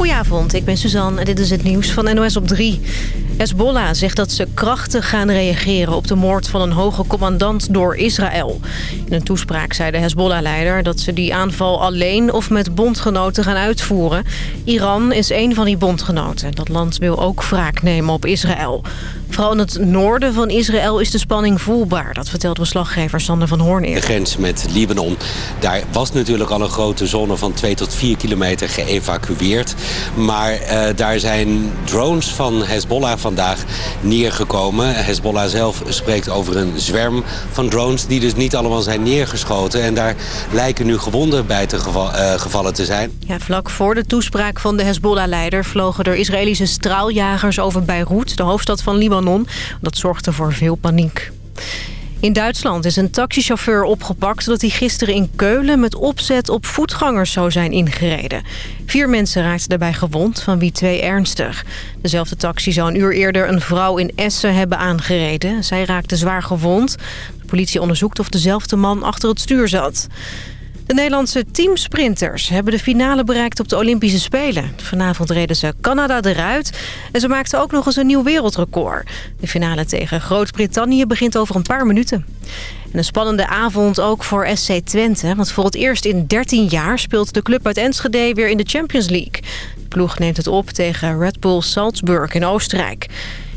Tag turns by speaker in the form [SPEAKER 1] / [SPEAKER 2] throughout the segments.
[SPEAKER 1] Goedenavond, ik ben Suzanne en dit is het nieuws van NOS op 3. Hezbollah zegt dat ze krachtig gaan reageren op de moord van een hoge commandant door Israël. In een toespraak zei de Hezbollah-leider dat ze die aanval alleen of met bondgenoten gaan uitvoeren. Iran is een van die bondgenoten. Dat land wil ook wraak nemen op Israël. Vooral in het noorden van Israël is de spanning voelbaar. Dat vertelt verslaggever Sander van Hoorn
[SPEAKER 2] De grens met Libanon. Daar was natuurlijk al een grote zone van 2 tot 4 kilometer geëvacueerd. Maar uh, daar zijn drones van Hezbollah vandaag neergekomen. Hezbollah zelf spreekt over een zwerm van drones die dus niet allemaal zijn neergeschoten. En daar lijken nu gewonden bij te uh, gevallen te zijn.
[SPEAKER 1] Ja, vlak voor de toespraak van de Hezbollah-leider vlogen er Israëlische straaljagers over Beirut, de hoofdstad van Libanon. Dat zorgde voor veel paniek. In Duitsland is een taxichauffeur opgepakt... dat hij gisteren in Keulen met opzet op voetgangers zou zijn ingereden. Vier mensen raakten daarbij gewond, van wie twee ernstig. Dezelfde taxi zou een uur eerder een vrouw in Essen hebben aangereden. Zij raakte zwaar gewond. De politie onderzoekt of dezelfde man achter het stuur zat. De Nederlandse teamsprinters hebben de finale bereikt op de Olympische Spelen. Vanavond reden ze Canada eruit en ze maakten ook nog eens een nieuw wereldrecord. De finale tegen Groot-Brittannië begint over een paar minuten. En een spannende avond ook voor SC Twente. Want voor het eerst in 13 jaar speelt de club uit Enschede weer in de Champions League. De ploeg neemt het op tegen Red Bull Salzburg in Oostenrijk.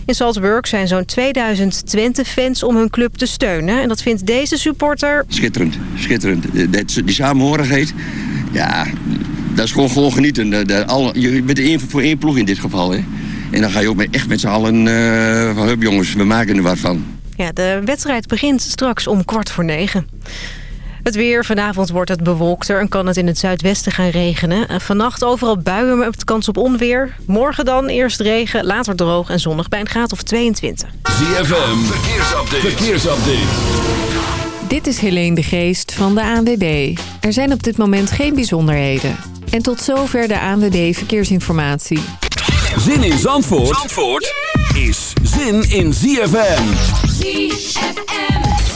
[SPEAKER 1] In Salzburg zijn zo'n 2000 Twente-fans om hun club te steunen. En dat vindt deze supporter...
[SPEAKER 3] Schitterend, schitterend. Die samenhorigheid, ja, dat is gewoon, gewoon genieten. je bent één voor één ploeg in dit geval. Hè? En dan ga je ook echt met z'n allen uh, van... Hup jongens, we maken er wat van.
[SPEAKER 1] Ja, de wedstrijd begint straks om kwart voor negen. Het weer. Vanavond wordt het bewolkter en kan het in het zuidwesten gaan regenen. Vannacht overal buien met kans op onweer. Morgen dan eerst regen, later droog en zonnig bij een graad of 22.
[SPEAKER 4] ZFM. Verkeersupdate. Verkeersupdate.
[SPEAKER 5] Dit is Helene de Geest van de ANWB. Er zijn op dit moment geen bijzonderheden. En tot zover de ANWB Verkeersinformatie.
[SPEAKER 4] Zin in Zandvoort, Zandvoort is zin in ZFM.
[SPEAKER 6] ZFM.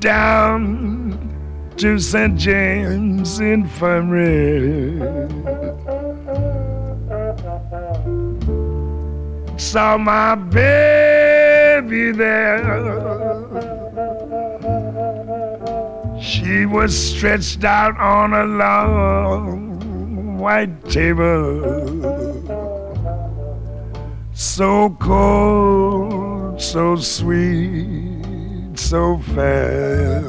[SPEAKER 7] Down to St. James Infirmary. Saw my baby there. She was stretched out on a long white table. So cold, so sweet so fair.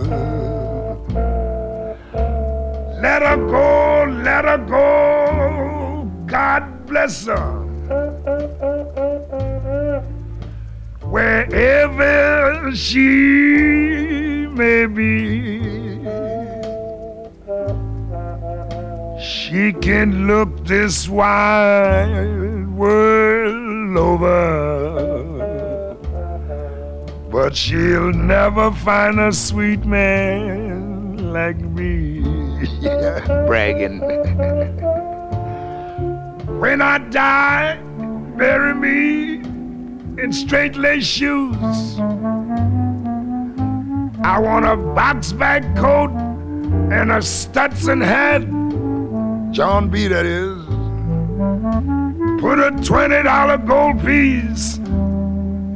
[SPEAKER 7] Let her go, let her go, God bless her. Wherever she may be, she can look this wide world clover. But she'll never find a sweet man like me. Bragging. when I die, bury me in straight lace shoes. I want a box bag coat and a Stetson hat. John B. That is. Put a $20 gold piece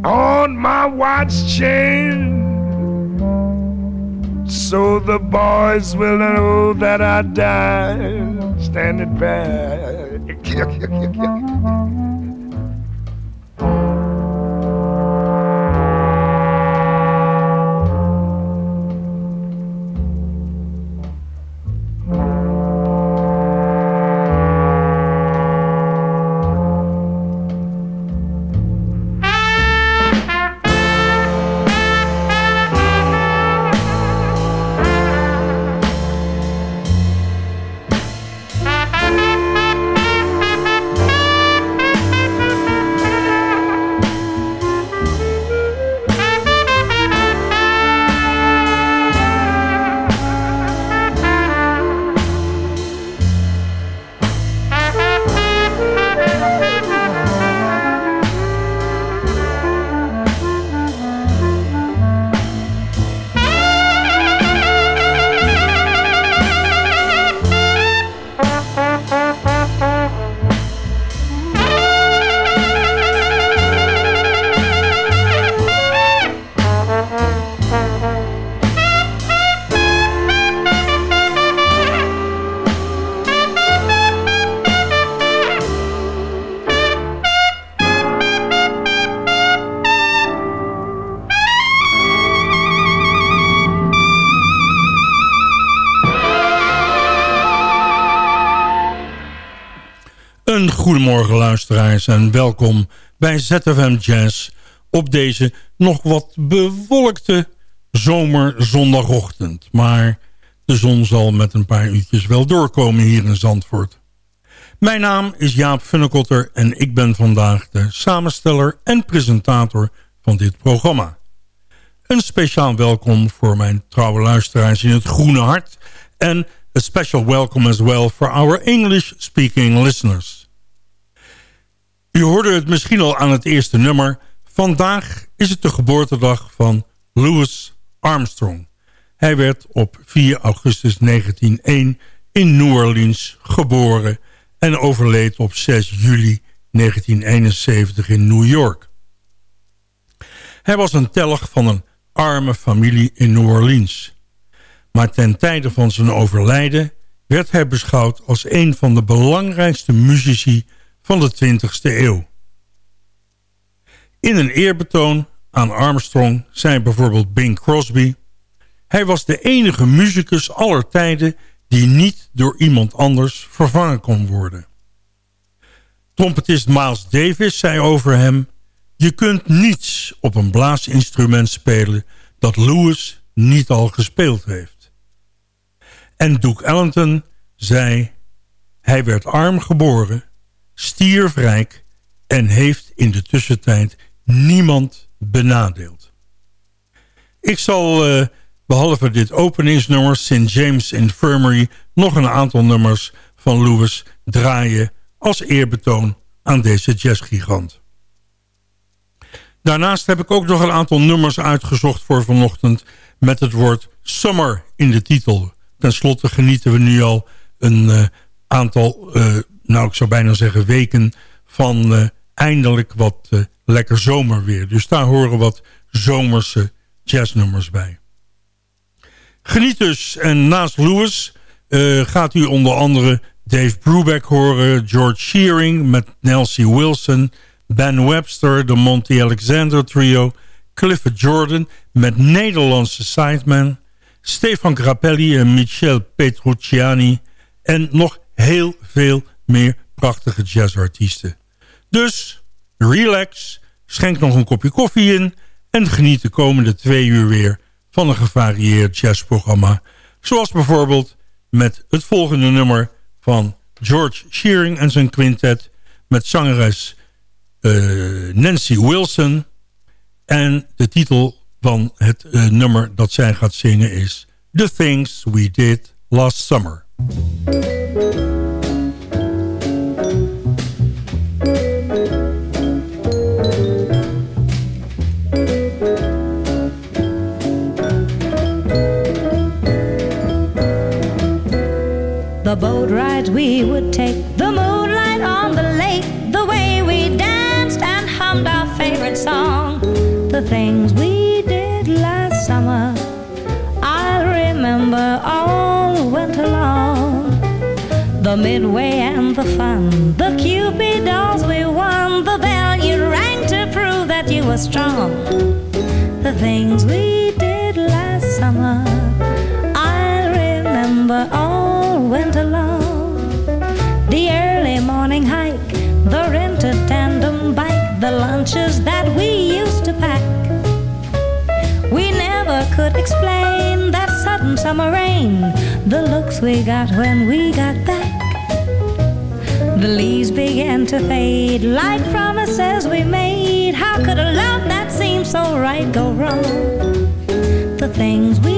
[SPEAKER 7] on my watch chain. So the boys will know that I died standing back.
[SPEAKER 8] Goedemorgen luisteraars en welkom bij ZFM Jazz op deze nog wat bewolkte zomerzondagochtend. Maar de zon zal met een paar uurtjes wel doorkomen hier in Zandvoort. Mijn naam is Jaap Funnekotter en ik ben vandaag de samensteller en presentator van dit programma. Een speciaal welkom voor mijn trouwe luisteraars in het Groene Hart en a special welcome as well for our English-speaking listeners. U hoorde het misschien al aan het eerste nummer. Vandaag is het de geboortedag van Louis Armstrong. Hij werd op 4 augustus 1901 in New Orleans geboren... en overleed op 6 juli 1971 in New York. Hij was een telg van een arme familie in New Orleans. Maar ten tijde van zijn overlijden werd hij beschouwd als een van de belangrijkste muzici van de 20e eeuw. In een eerbetoon aan Armstrong zei bijvoorbeeld Bing Crosby... hij was de enige muzikus aller tijden die niet door iemand anders vervangen kon worden. Trompetist Miles Davis zei over hem... je kunt niets op een blaasinstrument spelen dat Lewis niet al gespeeld heeft. En Duke Ellington zei... hij werd arm geboren stiervrijk en heeft in de tussentijd niemand benadeeld. Ik zal uh, behalve dit openingsnummer St. James Infirmary nog een aantal nummers van Lewis draaien als eerbetoon aan deze jazzgigant. Daarnaast heb ik ook nog een aantal nummers uitgezocht voor vanochtend met het woord summer in de titel. Ten slotte genieten we nu al een uh, aantal uh, nou ik zou bijna zeggen weken van uh, eindelijk wat uh, lekker zomerweer. Dus daar horen wat zomerse jazznummers bij. Geniet dus. En naast Lewis uh, gaat u onder andere Dave Brubeck horen... George Shearing met Nelsie Wilson... Ben Webster, de Monty Alexander Trio... Clifford Jordan met Nederlandse sideman... Stefan Grappelli en Michel Petrucciani... en nog heel veel meer prachtige jazzartiesten. Dus relax, schenk nog een kopje koffie in... en geniet de komende twee uur weer van een gevarieerd jazzprogramma. Zoals bijvoorbeeld met het volgende nummer van George Shearing en zijn quintet... met zangeres Nancy Wilson. En de titel van het nummer dat zij gaat zingen is... The Things We Did Last Summer.
[SPEAKER 9] The boat rides we would take, the moonlight on the lake, the way we danced and hummed our favorite song, the things we did last summer. I'll remember all winter long. The midway and the fun, the Cupid dolls we won, the bell you rang to prove that you were strong. The things we did last summer, I'll remember all The early morning hike, the rented tandem bike, the lunches that we used to pack. We never could explain that sudden summer rain, the looks we got when we got back. The leaves began to fade like promises we made. How could a love that seemed so right go wrong? The things we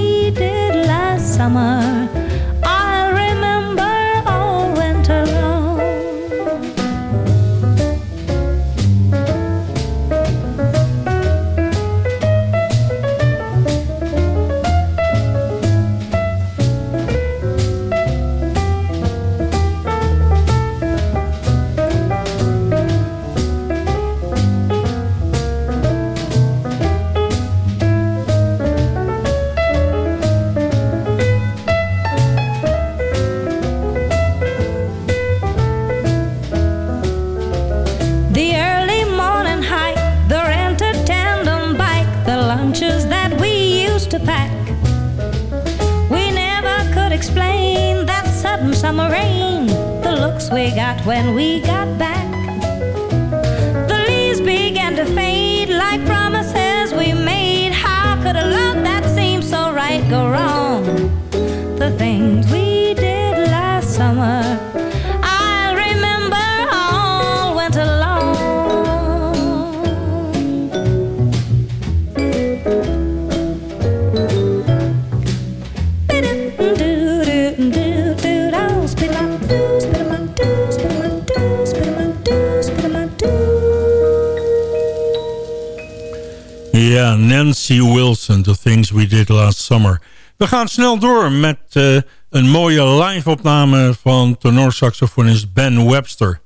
[SPEAKER 9] We
[SPEAKER 8] gaan snel door met uh, een mooie live-opname van tenorsaxofonist Ben Webster.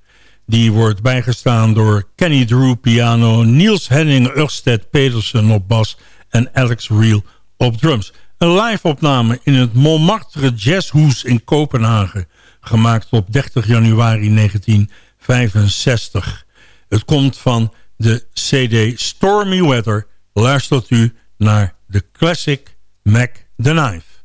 [SPEAKER 8] Die wordt bijgestaan door Kenny Drew piano, Niels Henning Ørsted Petersen op bas en Alex Reel op drums. Een live-opname in het Montmartre Jazzhoes in Kopenhagen, gemaakt op 30 januari 1965. Het komt van de CD Stormy Weather luistert u naar de classic Mac the Knife.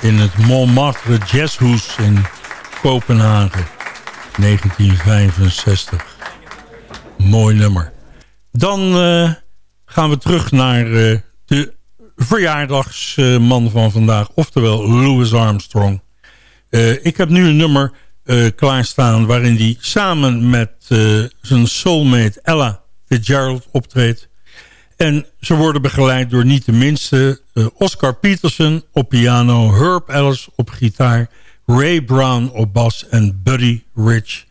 [SPEAKER 8] In het Montmartre Jazzhoes in Kopenhagen. 1965. Mooi nummer. Dan uh, gaan we terug naar uh, de verjaardagsman van vandaag. Oftewel Louis Armstrong. Uh, ik heb nu een nummer klaarstaan waarin hij samen met zijn soulmate Ella Fitzgerald optreedt. En ze worden begeleid door niet de minste Oscar Peterson op piano... Herb Ellis op gitaar, Ray Brown op bas en Buddy Rich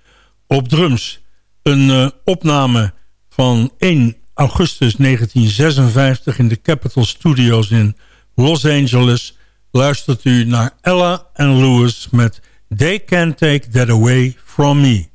[SPEAKER 8] op drums. Een uh, opname van 1 augustus 1956 in de Capitol Studios in Los Angeles... luistert u naar Ella en Lewis met They Can't Take That Away From Me.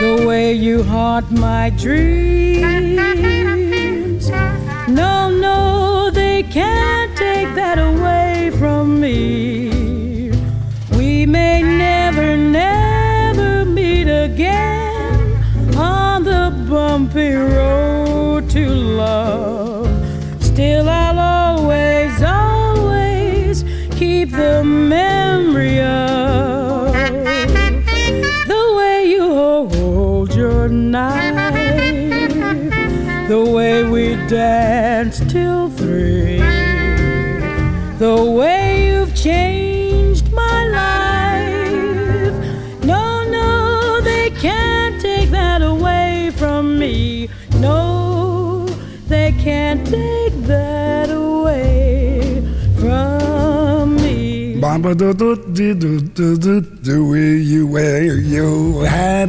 [SPEAKER 10] the way you haunt my dreams. No, no, they can't take that away from me. We may never, never meet again on the bumpy road to love. Still, I'll always, always keep the memory of knife, the way we danced till three, the way you've changed my life. No, no, they can't take that away from me. No, they can't take that away from me.
[SPEAKER 7] The way you wear your hat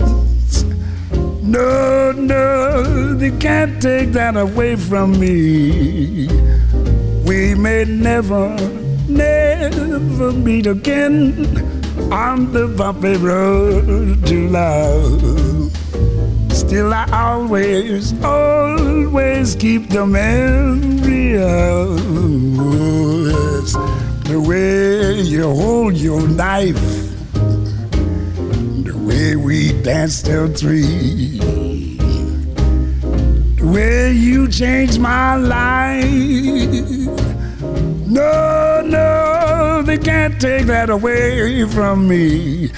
[SPEAKER 7] No, no, they can't take that away from me. We may never, never meet again on the bumpy road to love. Still, I always, always keep the memory of the way you hold your knife we danced till three. Way you changed my life. No, no, they can't take that away from me.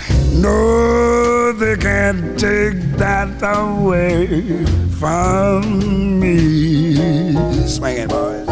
[SPEAKER 7] No, they can't take that away from me. Swing it, boys.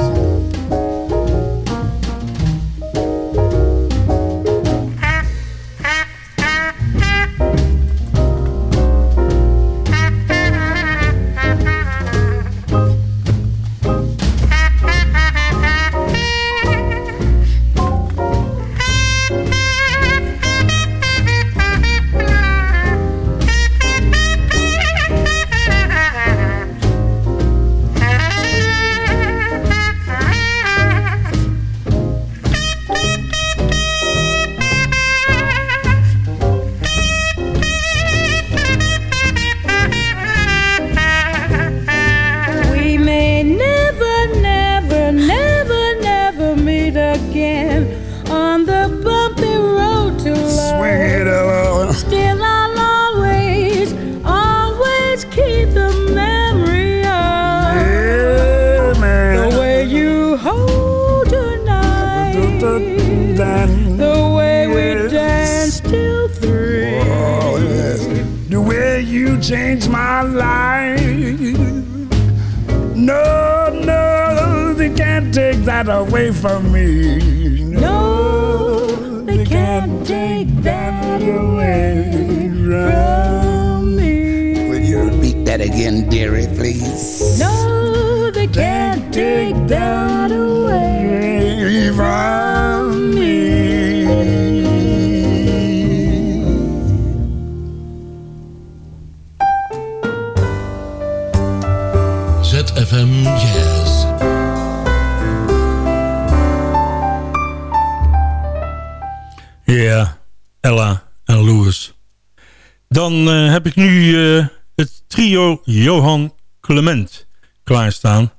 [SPEAKER 8] Heb ik nu eh, het trio Johan Clement klaarstaan.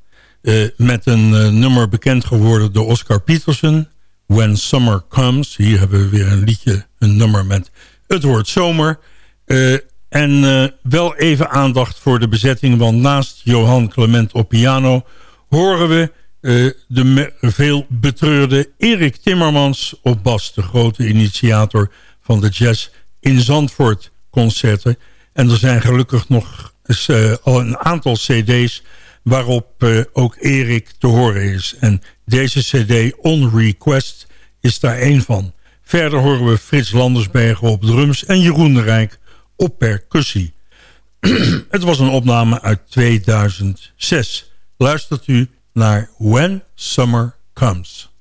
[SPEAKER 8] eh, met een eh, nummer bekend geworden door Oscar Peterson. When Summer Comes. Hier hebben we weer een liedje, een nummer met het woord zomer. En wel even aandacht voor de bezetting. Want naast Johan Clement op piano horen we de veel betreurde Erik Timmermans op bas. De grote initiator van de Jazz in Zandvoort concerten. En er zijn gelukkig nog eh, al een aantal cd's waarop eh, ook Erik te horen is. En deze cd On Request is daar één van. Verder horen we Frits Landersbergen op drums en Jeroen de Rijk op percussie. Het was een opname uit 2006. Luistert u naar When Summer Comes.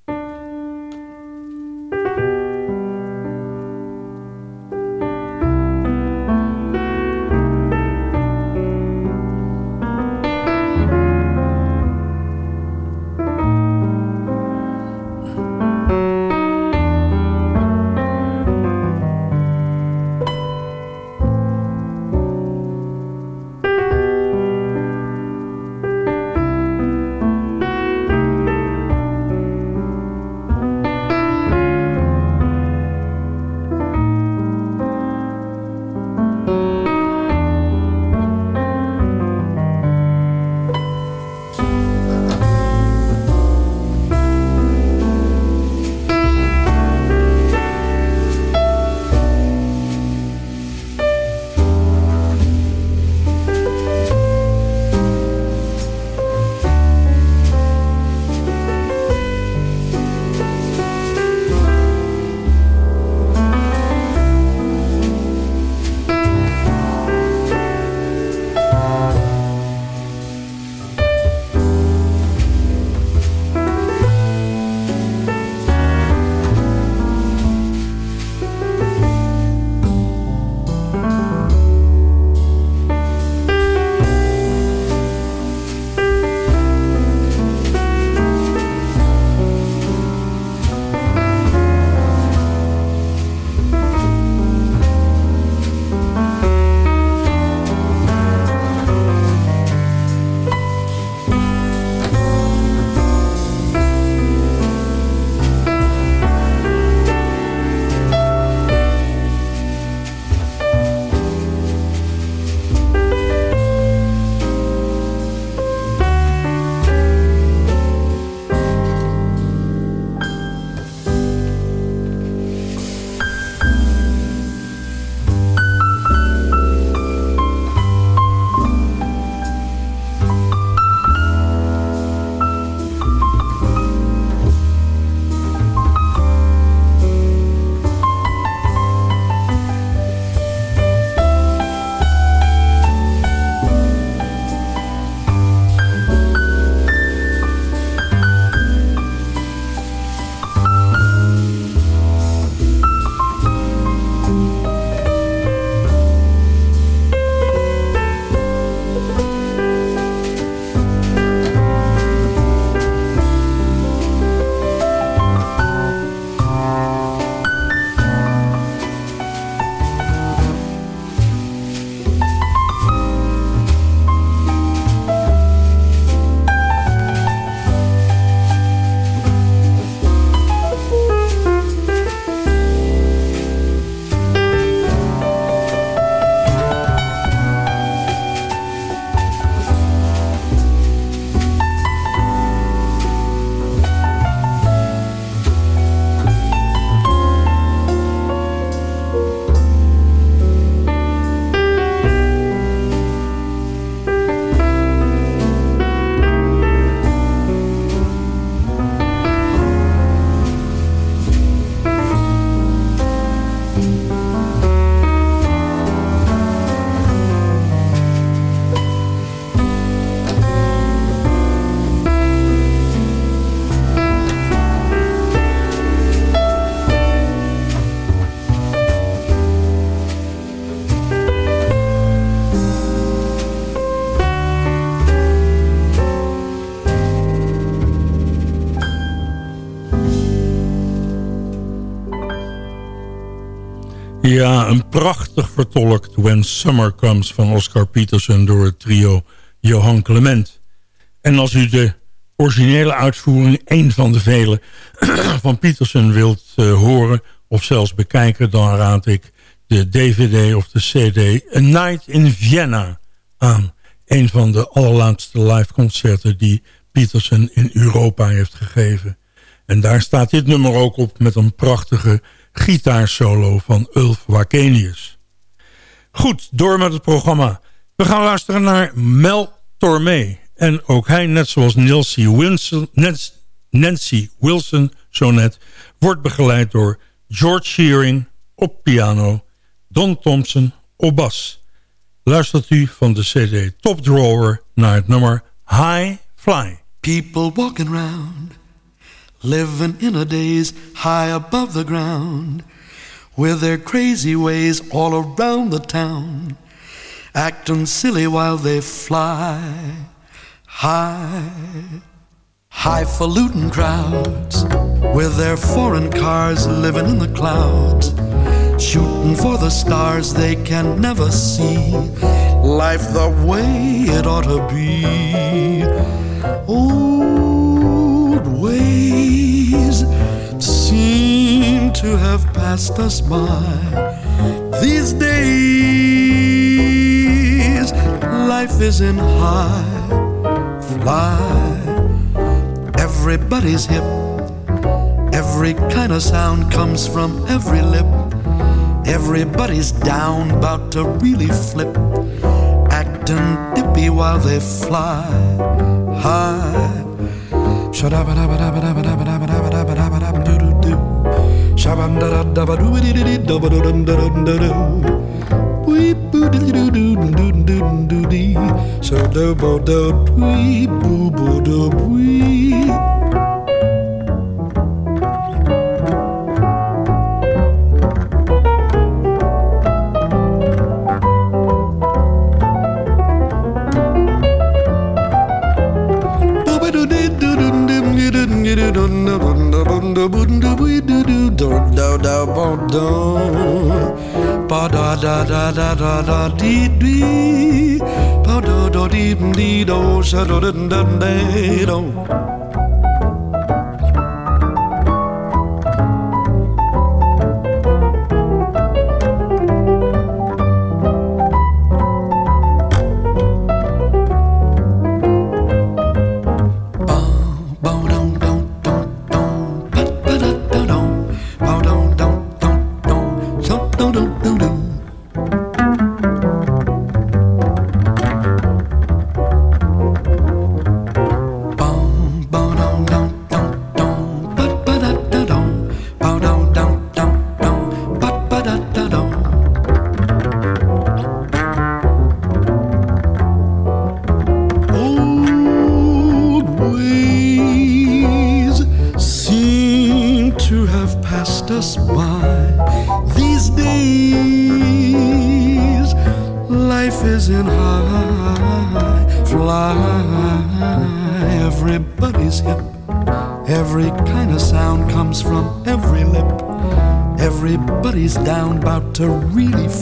[SPEAKER 8] Ja, een prachtig vertolkt When Summer Comes van Oscar Peterson door het trio Johan Clement. En als u de originele uitvoering, een van de vele van Peterson wilt uh, horen of zelfs bekijken, dan raad ik de DVD of de CD A Night in Vienna aan. Een van de allerlaatste live concerten die Peterson in Europa heeft gegeven. En daar staat dit nummer ook op met een prachtige gitaarsolo van Ulf Wakenius. Goed, door met het programma. We gaan luisteren naar Mel Tormé. En ook hij, net zoals Nancy Wilson, Nancy Wilson zo net... wordt begeleid door George Shearing op piano... Don Thompson op bas. Luistert u van de cd Top Drawer naar het nummer High Fly.
[SPEAKER 11] People walking around living in a daze high above the ground, with their crazy ways all around the town, acting silly while they fly high. Highfalutin crowds with their foreign cars living in the clouds, shooting for the stars they can never see. Life the way it ought to be. Old ways seem to have passed us by. These days, life is in high fly. Everybody's hip. Every kind of sound comes from every lip. Everybody's down, about to really flip. Acting dippy while they fly high. So do bo do dwee boo boo do do boom do we do do do do do do do do da da da da da da do do do do do do do do do do da da da do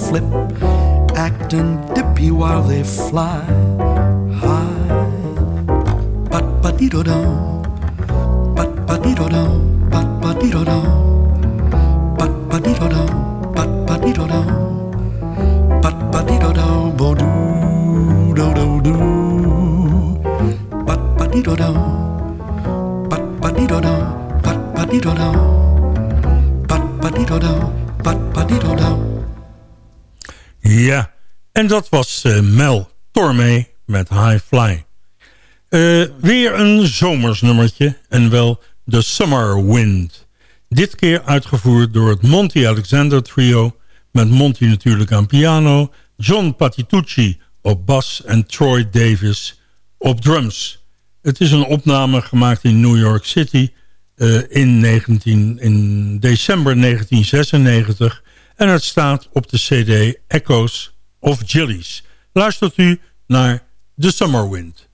[SPEAKER 11] flip, act and dippy while
[SPEAKER 8] they fly. Dat was eh, Mel Tormé met High Fly. Eh, weer een zomersnummertje en wel The Summer Wind. Dit keer uitgevoerd door het Monty Alexander Trio... met Monty natuurlijk aan piano... John Patitucci op bas en Troy Davis op drums. Het is een opname gemaakt in New York City... eh, in, 19, in december 1996... en het staat op de cd Echoes of Jillies. Luistert u naar The Summer Wind.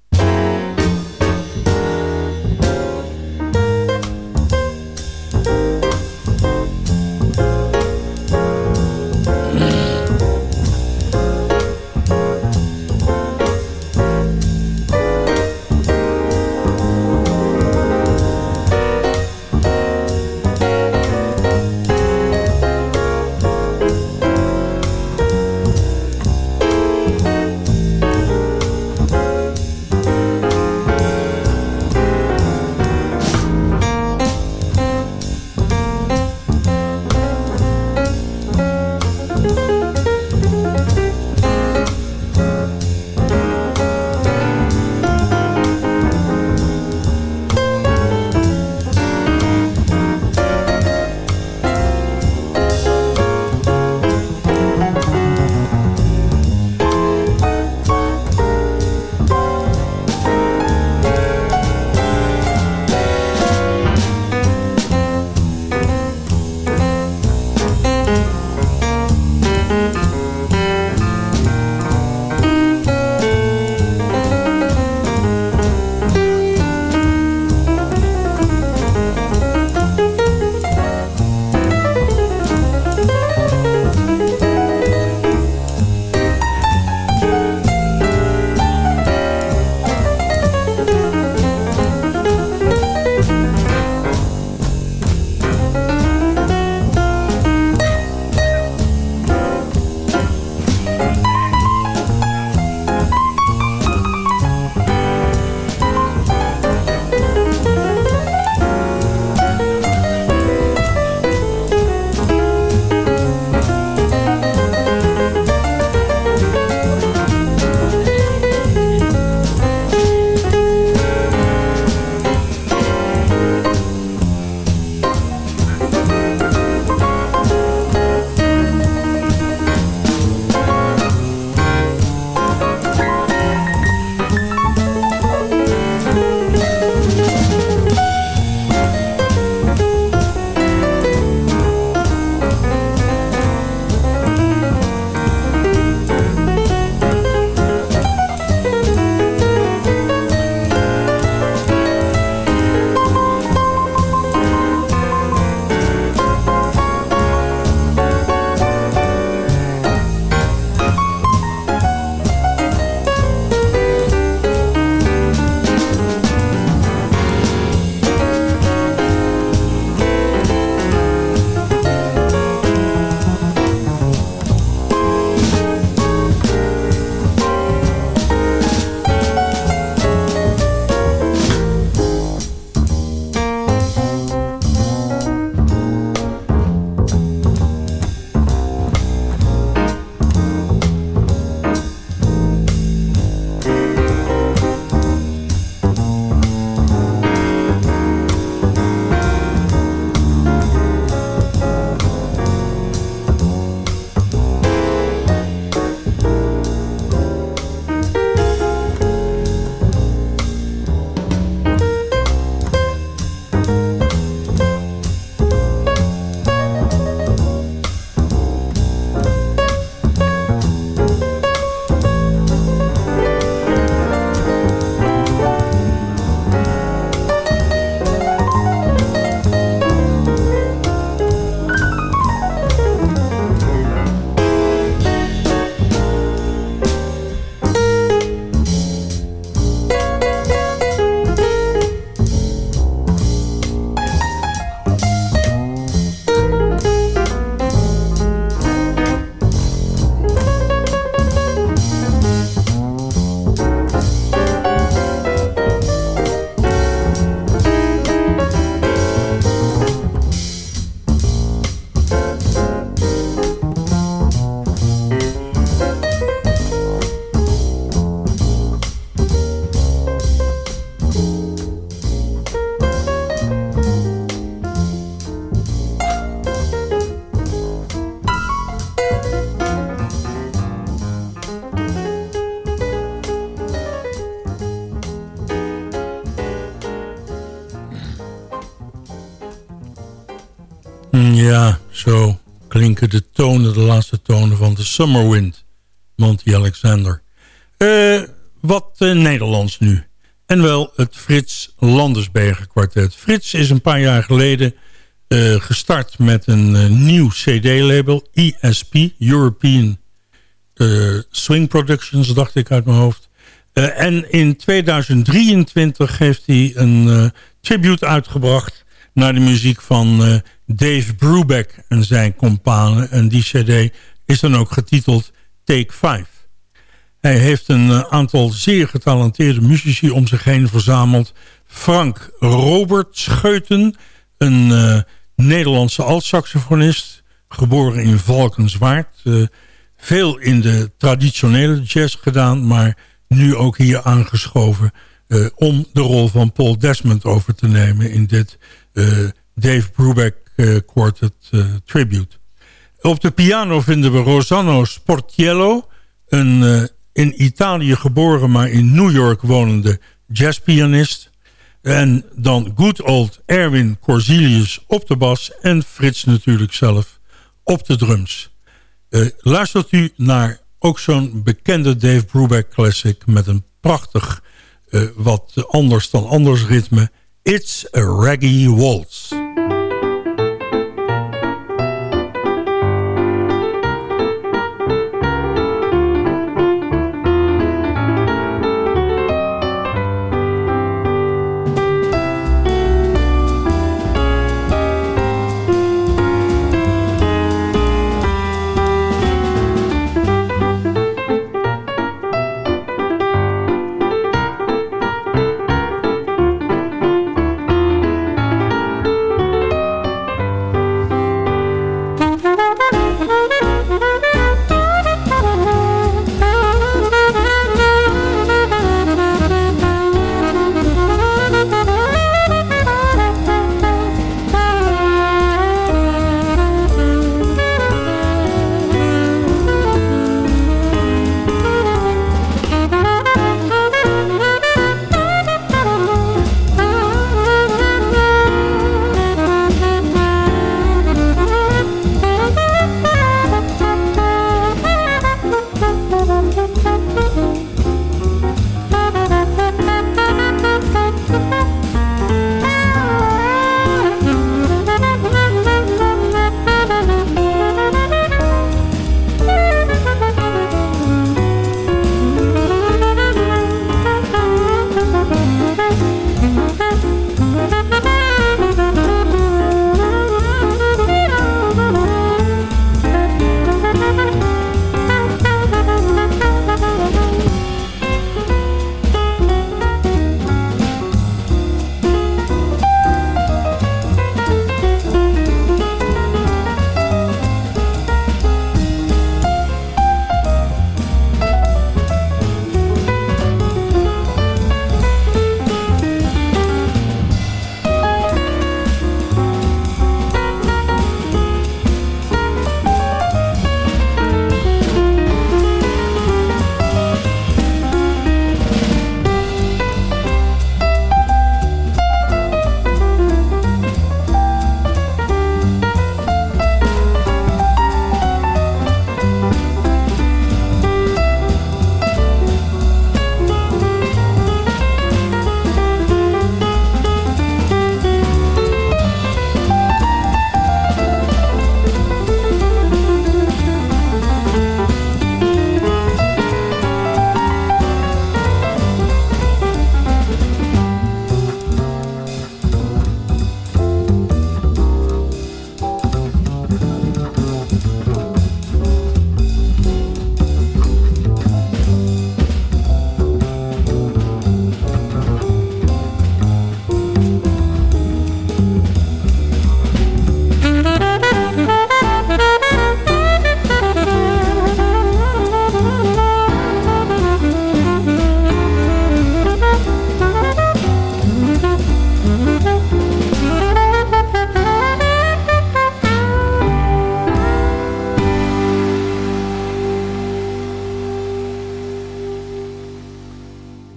[SPEAKER 8] Summer Wind. Monty Alexander. Uh, wat uh, Nederlands nu. En wel het Frits Landersbergen kwartet. Frits is een paar jaar geleden uh, gestart met een nieuw cd-label. ESP, European Swing Productions, dacht ik uit mijn hoofd. en in 2023 heeft hij een tribute uitgebracht... naar de muziek van Dave Brubeck en zijn companen. En die cd is dan ook getiteld Take 5. Hij heeft een eh, aantal zeer getalenteerde muzici om zich heen verzameld. Frank Robert Scheuten, een uh, Nederlandse altsaxofonist, geboren in Valkenswaard. Uh, veel in de traditionele jazz gedaan, maar nu ook hier aangeschoven... Om de rol van Paul Desmond over te nemen in dit Dave Brubeck Quartet Tribute. Op de piano vinden we Rosanno Sportiello, een in Italië geboren, maar in New York wonende jazzpianist. En dan good old Erwin Corsilius op de bas en Frits natuurlijk zelf op de drums. Uh, luistert u naar ook zo'n bekende Dave Brubeck classic met een prachtig, uh, wat anders dan anders ritme. It's a Reggae Waltz.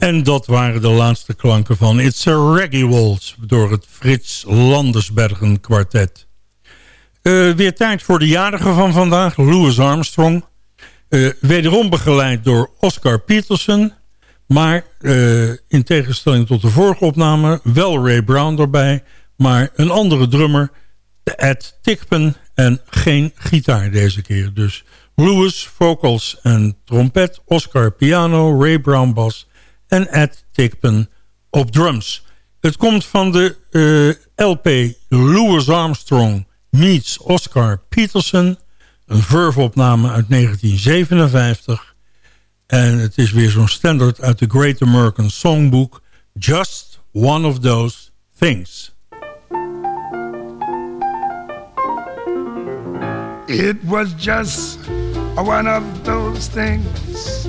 [SPEAKER 8] En dat waren de laatste klanken van It's a Reggae Waltz... door het Frits Landersbergen kwartet. Uh, weer tijd voor de jarige van vandaag, Louis Armstrong. Uh, wederom begeleid door Oscar Peterson. Maar uh, in tegenstelling tot de vorige opname wel Ray Brown erbij. Maar een andere drummer, Ed Tickpen en geen gitaar deze keer. Dus Louis vocals en trompet, Oscar piano, Ray Brown bas en Ed Tickpen op drums. Het komt van de uh, LP Louis Armstrong meets Oscar Peterson. Een Verve-opname uit 1957. En het is weer zo'n standaard uit de Great American Songbook. Just one of those things.
[SPEAKER 7] It was just one of those things.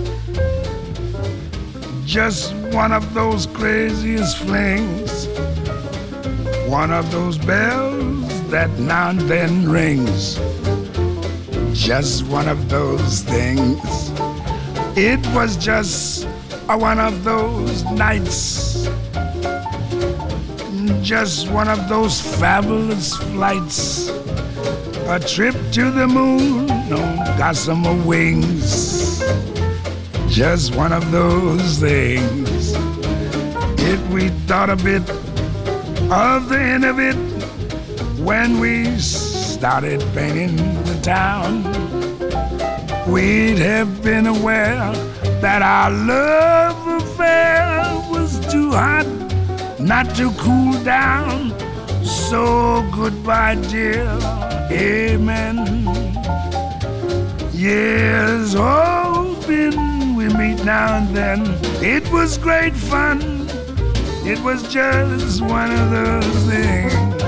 [SPEAKER 7] Just one of those craziest flings. One of those bells that now and then rings. Just one of those things. It was just one of those nights. Just one of those fabulous flights. A trip to the moon on gossamer wings. Just one of those things. If we thought a bit of the end of it when we started painting the town, we'd have been aware that our love affair was too hot not to cool down. So goodbye, dear. Amen. Yes, hoping meet now and then. It was great fun. It was just one of those things.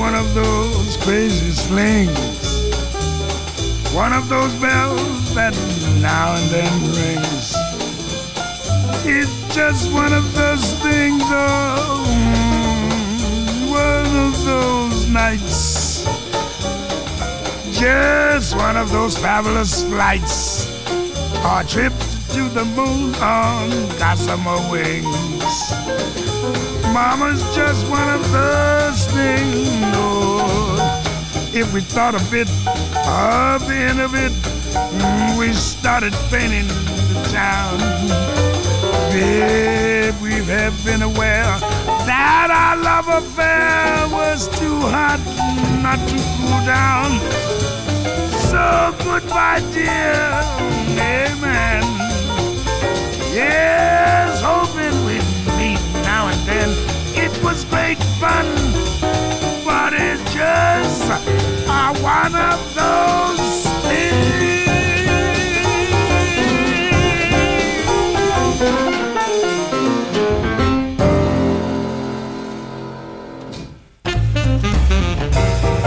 [SPEAKER 7] One of those crazy slings. One of those bells that now and then rings. It's just one of those things, oh, mm, one of those nights. Just one of those fabulous flights. Our trip to the moon on gossamer wings. Mama's just one of those things. Oh, if we thought a bit of the end of it, mm, we started painting the town. Babe, we have been aware that our love affair was too hot not to cool down. So goodbye, dear. Amen. Yes, hoping we now and then. It was great fun, but it's just uh, one of those things.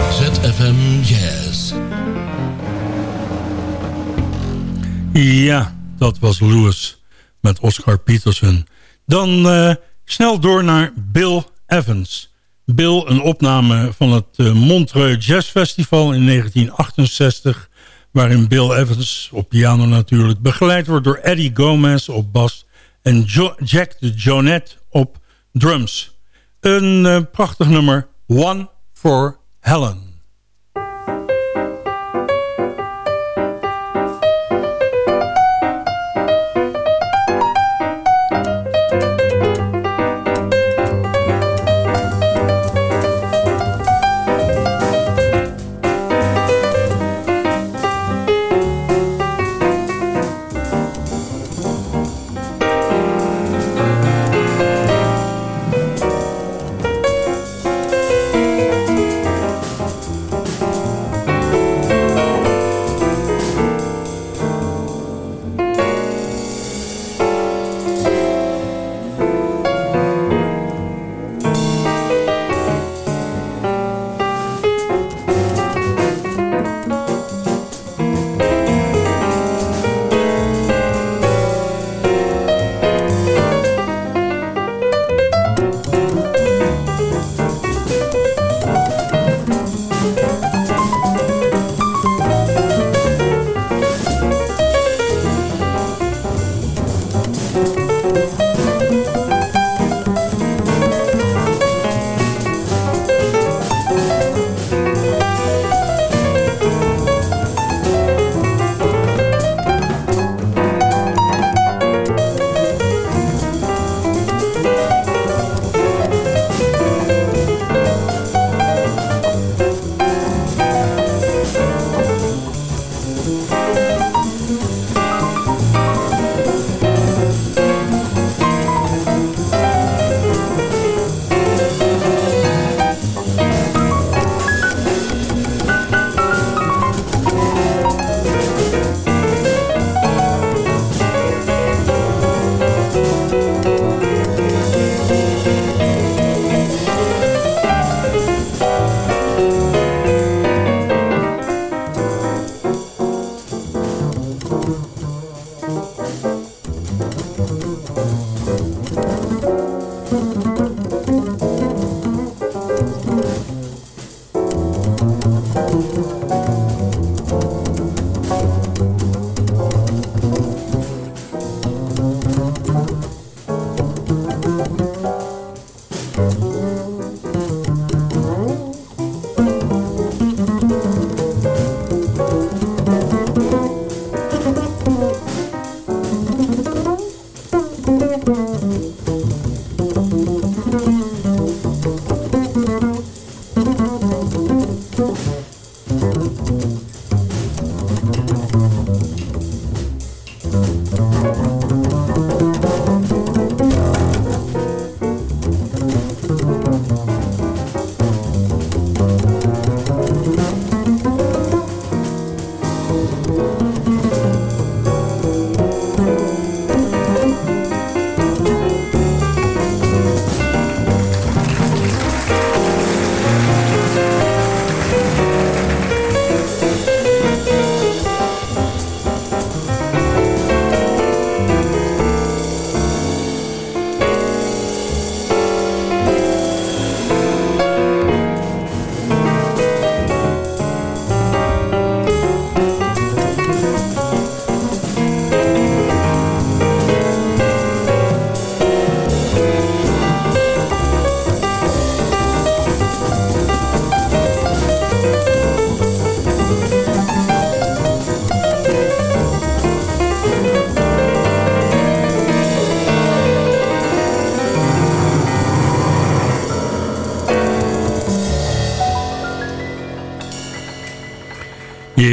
[SPEAKER 12] ZFM Jazz.
[SPEAKER 8] Ja, dat was Lewis met Oscar Peterson. Dan uh, Snel door naar Bill Evans. Bill, een opname van het uh, Montreux Jazz Festival in 1968... waarin Bill Evans, op piano natuurlijk... begeleid wordt door Eddie Gomez op bas... en Jack de Jonette op drums. Een uh, prachtig nummer, One for Helen.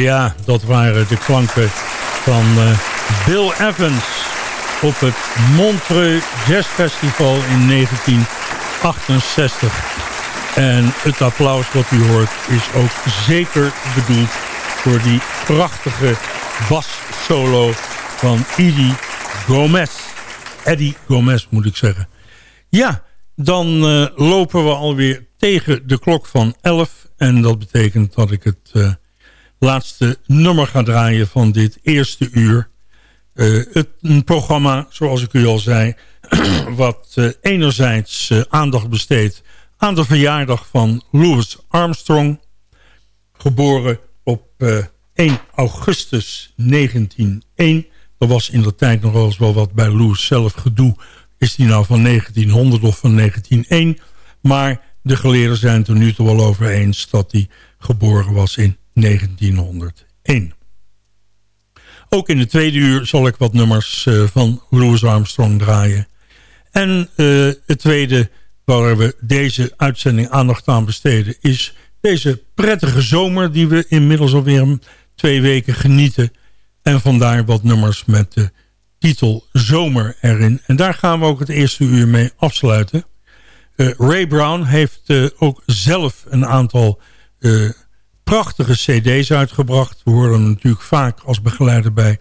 [SPEAKER 8] Ja, dat waren de klanken van uh, Bill Evans op het Montreux Jazz Festival in 1968. En het applaus wat u hoort is ook zeker bedoeld voor die prachtige bassolo van Eddie Gomez. Eddie Gomez moet ik zeggen. Ja, dan uh, lopen we alweer tegen de klok van 11. En dat betekent dat ik het... Uh, laatste nummer ga draaien van dit eerste uur. Uh, het, een programma, zoals ik u al zei, wat uh, enerzijds uh, aandacht besteedt aan de verjaardag van Louis Armstrong. Geboren op 1 eh, augustus 1901. Er was in de tijd nog wel eens wel wat bij Louis zelf gedoe. Is die nou van 1900 of van 1901? Maar de geleerden zijn het er nu toch wel over eens... dat hij geboren was in 1901. Ook in de tweede uur zal ik wat nummers uh, van Louis Armstrong draaien. En uh, het tweede waar we deze uitzending aandacht aan besteden... is deze prettige zomer die we inmiddels alweer twee weken genieten. En vandaar wat nummers met de titel Zomer erin. En daar gaan we ook het eerste uur mee afsluiten. Uh, Ray Brown heeft ook zelf een aantal prachtige cd's uitgebracht. We horen natuurlijk vaak als begeleider bij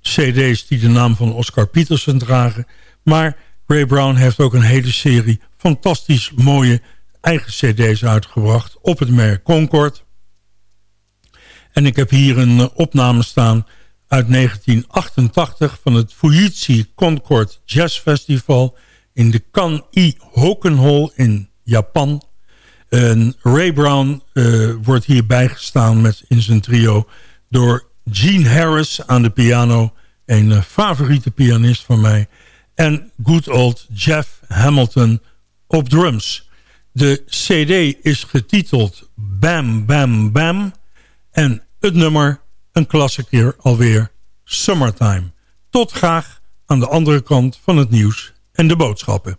[SPEAKER 8] cd's die de naam van Oscar Peterson dragen. Maar Ray Brown heeft ook een hele serie fantastisch mooie eigen cd's uitgebracht op het merk Concord. En ik heb hier een opname staan uit 1988 van het Fujitsu Concord Jazz Festival in de Kan-i Hoken Hall in Japan. En Ray Brown uh, wordt hier bijgestaan met, in zijn trio door Gene Harris aan de piano. Een uh, favoriete pianist van mij. En good old Jeff Hamilton op drums. De cd is getiteld Bam Bam Bam. En het nummer, een klassieker alweer, Summertime. Tot graag aan de andere kant van het nieuws en de boodschappen.